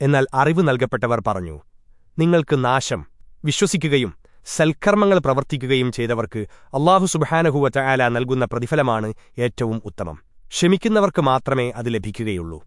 എന്നാൽ അറിവ് നൽകപ്പെട്ടവർ പറഞ്ഞു നിങ്ങൾക്ക് നാശം വിശ്വസിക്കുകയും സൽക്കർമ്മങ്ങൾ പ്രവർത്തിക്കുകയും ചെയ്തവർക്ക് അള്ളാഹു സുബാനഹുവറ്റ ആല നൽകുന്ന പ്രതിഫലമാണ് ഏറ്റവും ഉത്തമം. ക്ഷമിക്കുന്നവർക്ക് മാത്രമേ അത് ലഭിക്കുകയുള്ളൂ.